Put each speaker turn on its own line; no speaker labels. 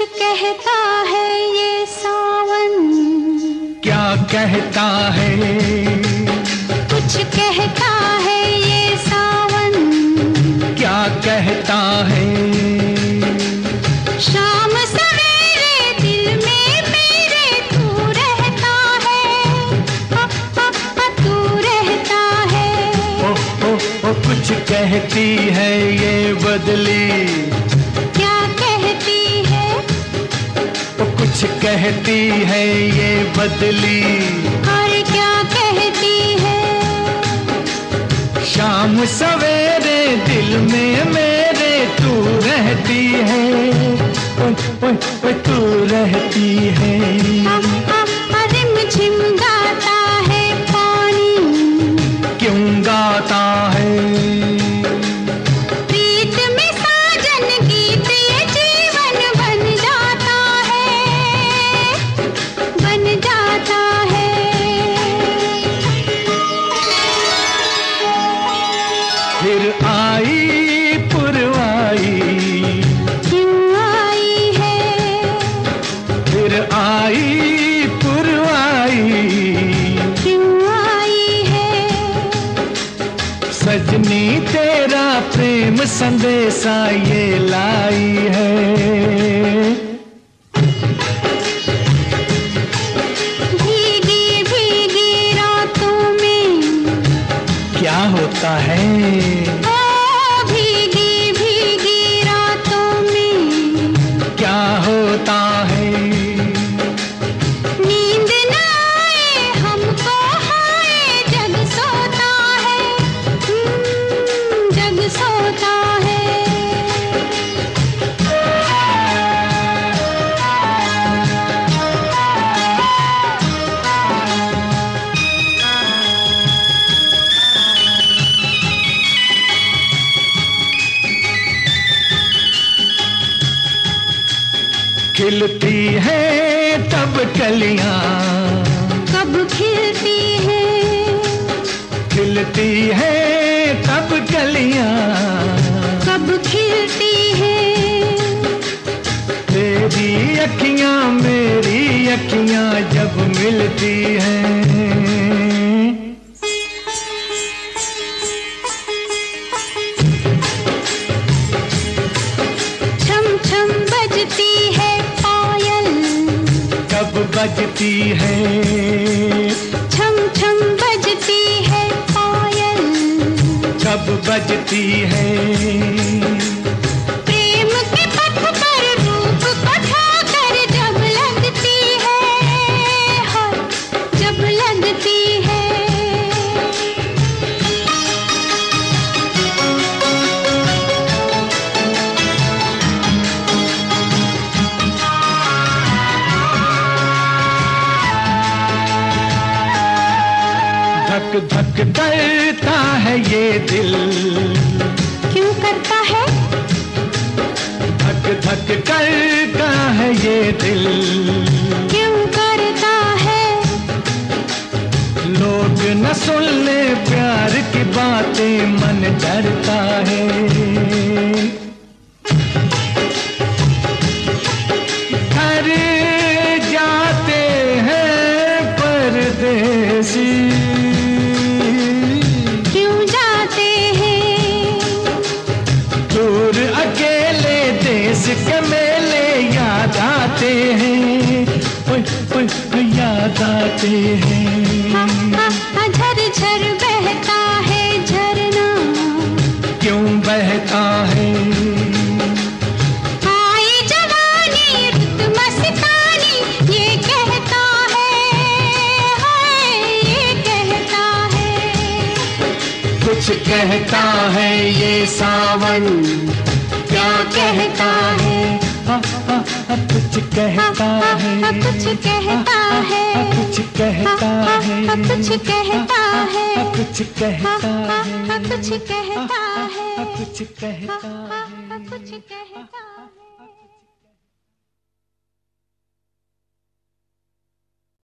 कहता है ये सावन।
क्या कहता है?
कुछ कहता है ये सावन।
क्या कहता है?
शाम सवेरे दिल में मेरे तू रहता है। अ, तू रहता है।
ओ ओ ओ कुछ कहती है ये बदली। कुछ कहती है ये बदली।
और क्या कहती है?
शाम सवेरे दिल में मेरे तू रहती है।
सजनी
तेरा प्रेम संदेशा ये लाई है।
भीगी भीगी रातों में।
क्या होता है? खिलती है तब कलियाँ।
कब खिलती है?
खिलती है तब कलियाँ।
कब खिलती है?
तेरी अखियाँ मेरी अखियाँ जब मिलती हैं। कब बजती है।
छम छम बजती है पायल।
जब बजती है। धक धक करता है ये दिल।
क्यों करता है?
धक धक करता है ये दिल।
क्यों करता है?
लोग न सुन ले प्यार की बातें मन डरता है। के मेले याद आते हैं। ओए, याद आते हैं।
झर झर बहता है झरना।
क्यों बहता है?
आई जवानी रुत मस्तानी ये कहता है हाय ये कहता है।
कुछ कहता है ये सावन कहता है। कुछ कहता है।
कुछ कहता है।
कुछ कहता है।
कुछ कहता है।
कुछ कहता है।
कुछ कहता है।
कुछ कहता है।
कुछ कहता